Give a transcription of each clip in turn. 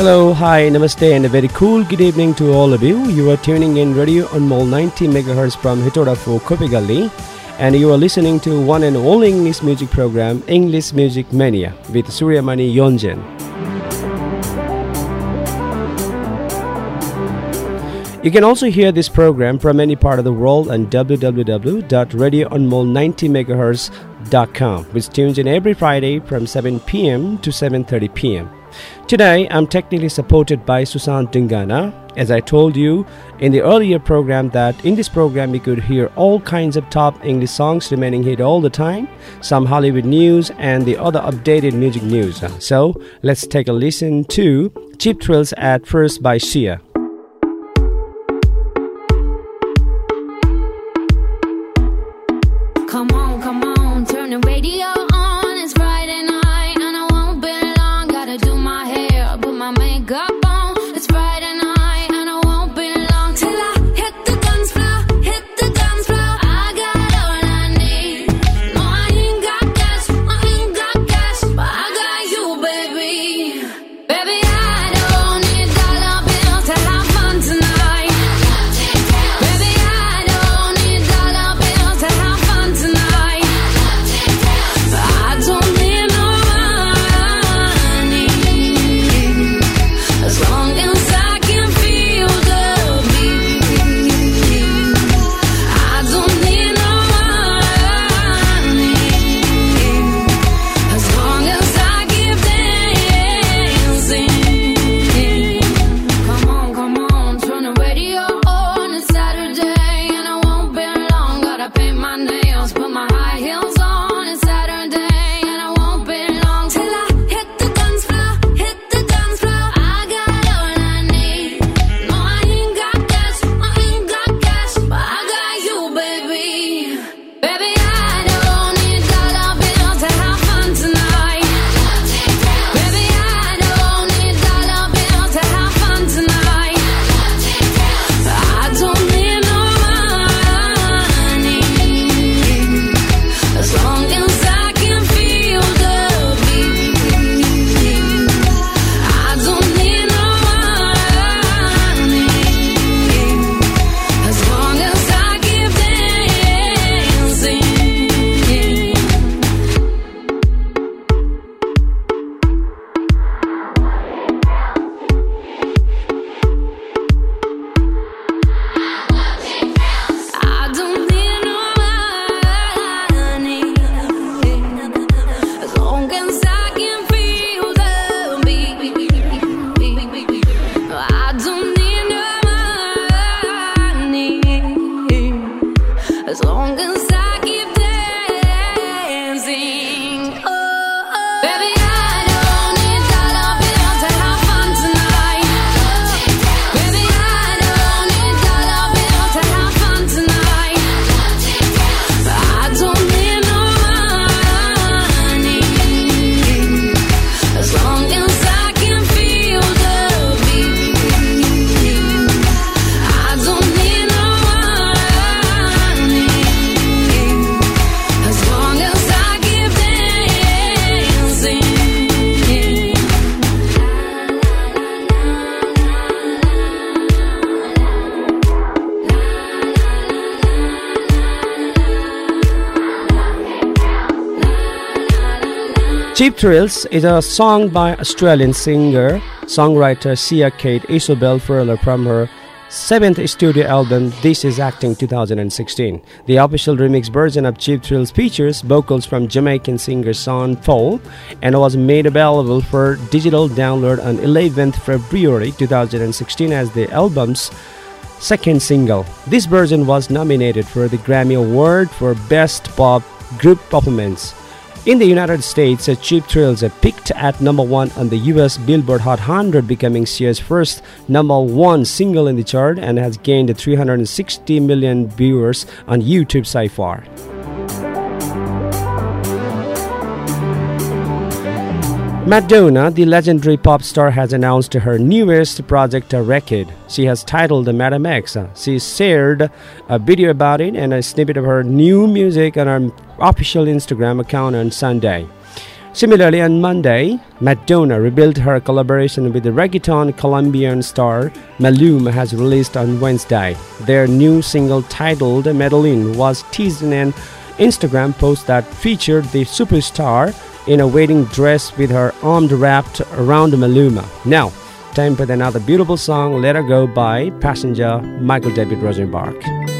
Hello, hi, namaste, and a very cool good evening to all of you. You are tuning in Radio on Anmol 90 MHz from Hetauda for Kopigali, and you are listening to one and only English music program, English Music Mania, with Suryamani Yonjan. You can also hear this program from any part of the world on www.radioanmol90mhz.com, which tunes in every Friday from 7 p.m. to 7:30 p.m. Today, I'm technically supported by Susan Dungana. As I told you in the earlier program, that in this program you could hear all kinds of top English songs remaining hit all the time, some Hollywood news, and the other updated music news. So let's take a listen to Cheap Thrills at First by Sia. My makeup on. It's Friday Cheap Thrills is a song by Australian singer, songwriter Sia Kate Isobel Furler from her seventh studio album This Is Acting 2016. The official remix version of Cheap Thrills features vocals from Jamaican singer Sean Paul and was made available for digital download on 11th February 2016 as the album's second single. This version was nominated for the Grammy Award for Best Pop Group Performance In the United States, Cheap Thrills peaked at number one on the US Billboard Hot 100, becoming Sia's first number one single in the chart and has gained 360 million viewers on YouTube so far. Madonna, the legendary pop star, has announced her newest project, a record. She has titled Madame X. She shared a video about it and a snippet of her new music on her official Instagram account on Sunday. Similarly, on Monday, Madonna revealed her collaboration with the reggaeton Colombian star Maluma has released on Wednesday. Their new single titled Medellin was teased in an Instagram post that featured the superstar in a wedding dress with her arms wrapped around Maluma. Now, time for another beautiful song, Let Her Go by Passenger Michael David Rosenberg.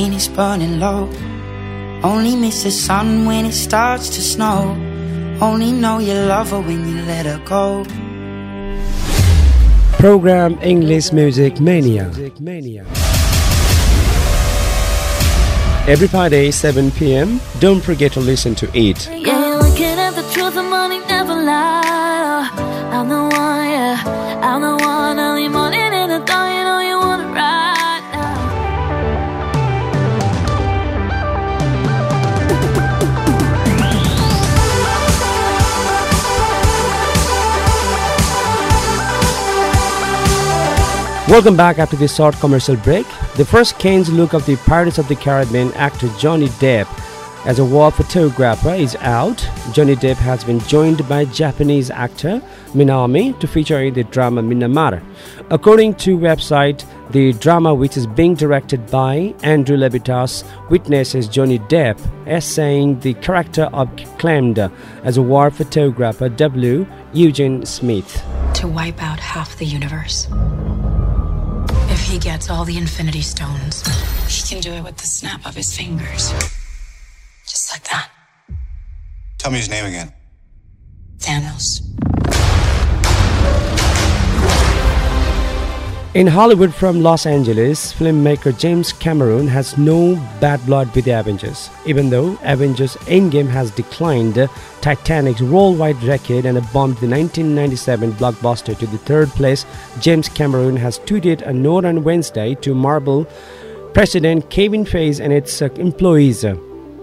when it's burning low only miss the sun when it starts to snow. Only know you love her when you let her go. Program English Music Mania. Every Friday, 7 p.m. Don't forget to listen to it. Yeah, looking at the truth and money never lie. I'm the one, yeah. I'm the one Welcome back after this short commercial break. The first Kane's look of the Pirates of the Caribbean actor Johnny Depp as a war photographer is out. Johnny Depp has been joined by Japanese actor Minami to feature in the drama Minamata. According to website, the drama which is being directed by Andrew Levitas witnesses Johnny Depp essaying the character of claimed as a war photographer W. Eugene Smith. To wipe out half the universe. If he gets all the Infinity Stones, he can do it with the snap of his fingers. Just like that. Tell me his name again. Thanos. In Hollywood from Los Angeles, filmmaker James Cameron has no bad blood with the Avengers. Even though Avengers Endgame has declined Titanic's worldwide record and bumped the 1997 blockbuster to the third place, James Cameron has tweeted a note on Wednesday to Marvel President Kevin Feige and its uh, employees, uh,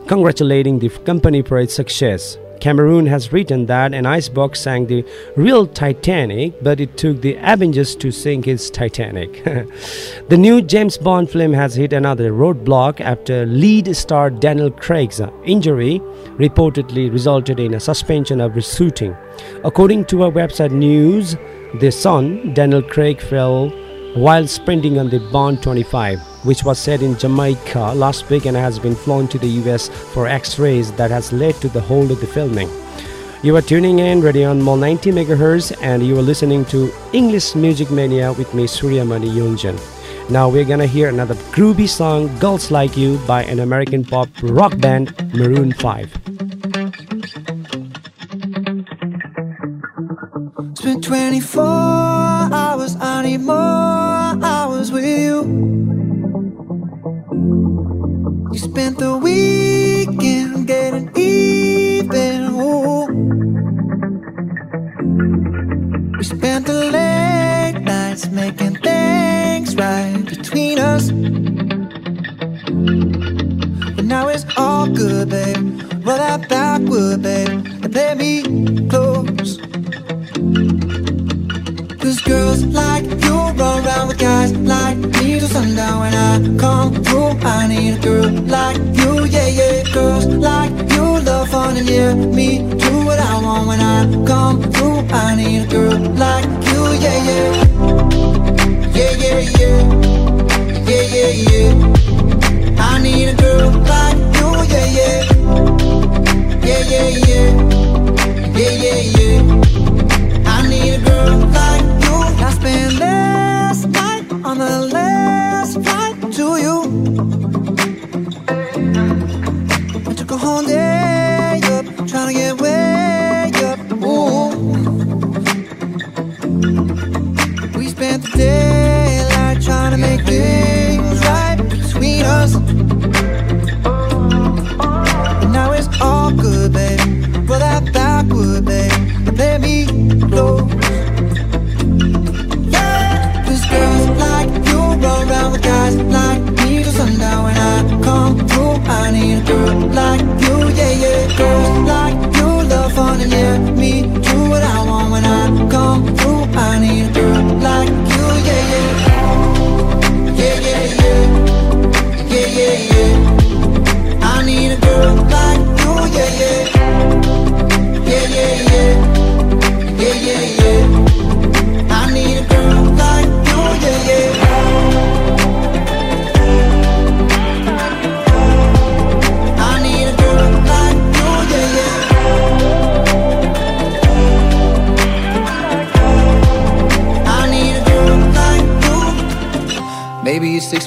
congratulating the company for its success. Cameron has written that an icebox sank the real Titanic, but it took the Avengers to sink its Titanic. the new James Bond film has hit another roadblock after lead star Daniel Craig's injury reportedly resulted in a suspension of shooting. According to a website news, The Sun, Daniel Craig fell while sprinting on the Bond 25, which was set in Jamaica last week and has been flown to the US for x rays that has led to the hold of the filming. You are tuning in Radio Anmol 90 MHz and you are listening to English Music Mania with me, Suryamani Yonjan. Now we're gonna hear another groovy song, Girls Like You, by an American pop rock band, Maroon 5. Spent 24 making things right between us. But now it's all good, babe. Roll that backward, babe, and play me close. Cause girls like you run around with guys like me till sundown when I come through. I need a girl like you, yeah, yeah. Girls like you love fun and yeah, me do what I want when I come through. I need a girl like you, yeah, yeah. Yeah, yeah, yeah. Yeah, yeah, yeah. I need a girl like you, yeah, yeah. Yeah, yeah, yeah. Yeah, yeah, yeah. I need a girl like you. I spent last night on the last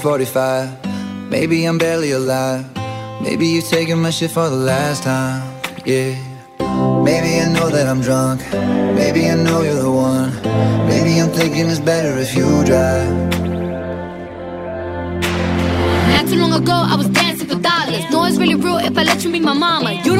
6:45. Maybe I'm barely alive. Maybe you're taking my shit for the last time. Yeah. Maybe I know that I'm drunk. Maybe I know you're the one. Maybe I'm thinking it's better if you drive. Not too long ago, I was dancing for dollars. No, it's really real if I let you be my mama. You don't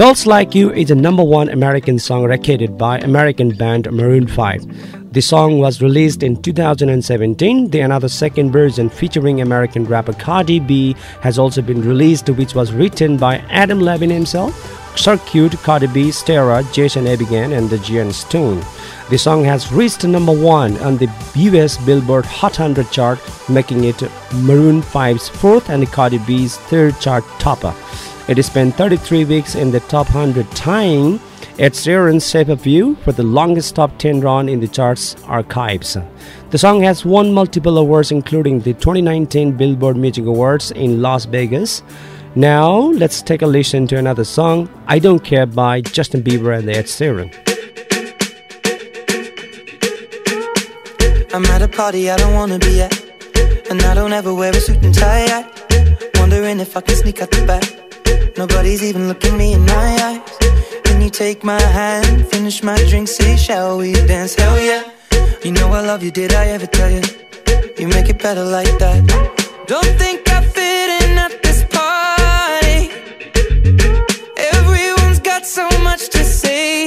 Girls Like You is a number one American song recorded by American band Maroon 5. The song was released in 2017. The another second version featuring American rapper Cardi B has also been released, which was written by Adam Levine himself, Cirkut, Cardi B, Starrah, Jason Evigan, and the Gian Stone. The song has reached number one on the US Billboard Hot 100 chart, making it Maroon 5's fourth and Cardi B's third chart topper. It spent 33 weeks in the top 100, tying Ed Sheeran's Shape of You for the longest top 10 run in the charts archives. The song has won multiple awards, including the 2019 Billboard Music Awards in Las Vegas. Now, let's take a listen to another song, I Don't Care by Justin Bieber and Ed Sheeran. I'm at a party I don't wanna be at And I don't ever wear a suit and tie yet Wondering if I can sneak out the back Nobody's even looking me in my eyes. Can you take my hand, finish my drink, say shall we dance? Hell yeah. You know I love you, did I ever tell you? You make it better like that. Don't think I fit in at this party. Everyone's got so much to say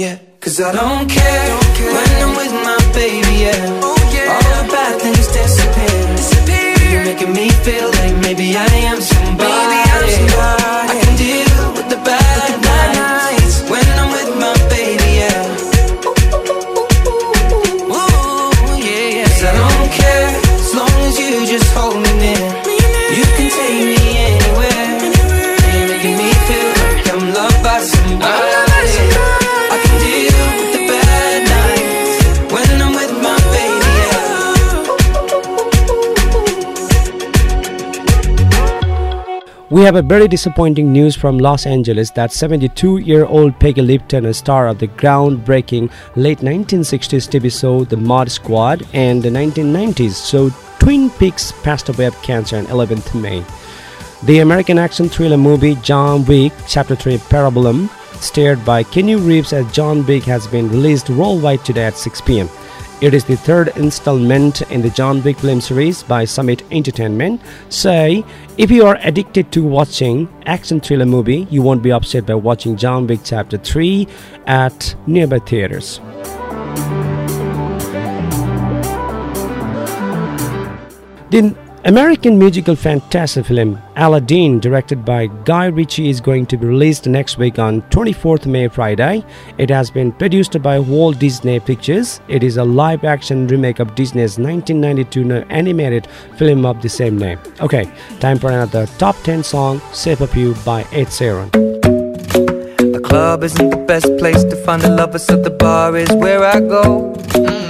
Yeah. Cause I don't care, when I'm with my baby. Yeah. Oh, All the bad things disappear. You're making me feel like maybe I am We have a very disappointing news from Los Angeles that 72-year-old Peggy Lipton, a star of the groundbreaking late 1960s TV show The Mod Squad and the 1990s show Twin Peaks, passed away of cancer on 11th May. The American action thriller movie John Wick Chapter 3 Parabellum, starred by Keanu Reeves as John Wick, has been released worldwide today at 6 p.m. It is the third installment in the John Wick film series by Summit Entertainment. Say, if you are addicted to watching action thriller movie, you won't be upset by watching John Wick Chapter 3 at nearby theaters. The American musical fantasy film Aladdin, directed by Guy Ritchie, is going to be released next week on 24th May Friday. It has been produced by Walt Disney Pictures. It is a live action remake of Disney's 1992 animated film of the same name. Okay, time for another top 10 song, Shape of You by Ed Sheeran. The club isn't the best place to find a lover, so the bar is where I go. Mm.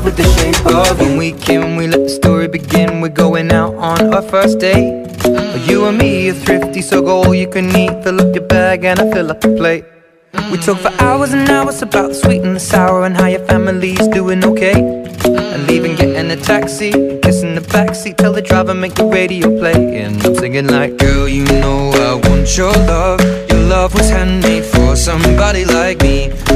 love with the shape of. When we came, we let the story begin. We're going out on our first date. You and me are thrifty, so go all you can eat. Fill up your bag and I fill up the plate. We talk for hours and hours about the sweet and the sour and how your family's doing okay. And leaving, getting a taxi, kissing the backseat, tell the driver make the radio play. And I'm singing like, girl, you know I want your love. Your love was handmade for somebody like me.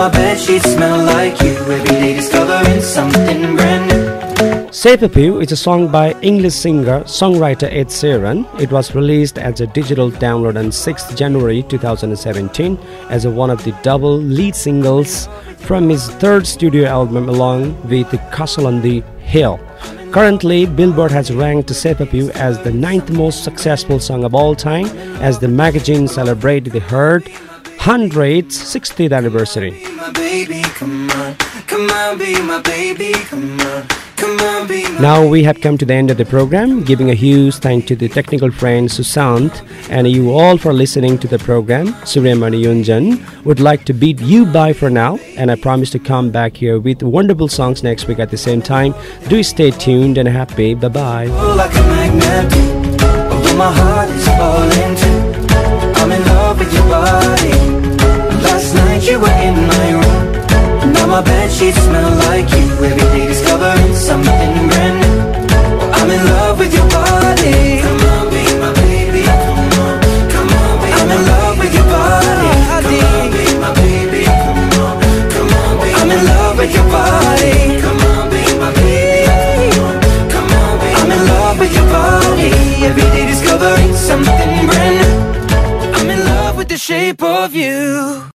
My bed sheets smell like you. Every day discovering something brand new. Of You is a song by English singer songwriter Ed Sheeran. It was released as a digital download on 6th January 2017 as a one of the double lead singles from his third studio album along with Castle on the Hill. Currently, Billboard has ranked of You as the ninth most successful song of all time as the magazine celebrated the Hurt 160th anniversary. My baby, come on. Come on, be my baby, come on. Come on, be my Now we have come to the end of the program, giving a huge thank to the technical friend Susant and you all for listening to the program. Suryamani Yonjan would like to bid you bye for now, and I promise to come back here with wonderful songs next week at the same time. Do stay tuned and happy. Bye bye. pull like a magnet do. Although my heart is falling too. I'm in love with your body. Night you were in my room. and Now my bed sheets smell like you. Every day discovering something brand new. I'm in love with your body. Come on, be my baby. Come on, come on, be I'm in love with your body. Come on, be my baby. Come on, come on, be I'm in love with your body. Come on, be my baby. Come on, come on, be I'm in love with your body. Every day discovering something brand new. I'm in love with the shape of you.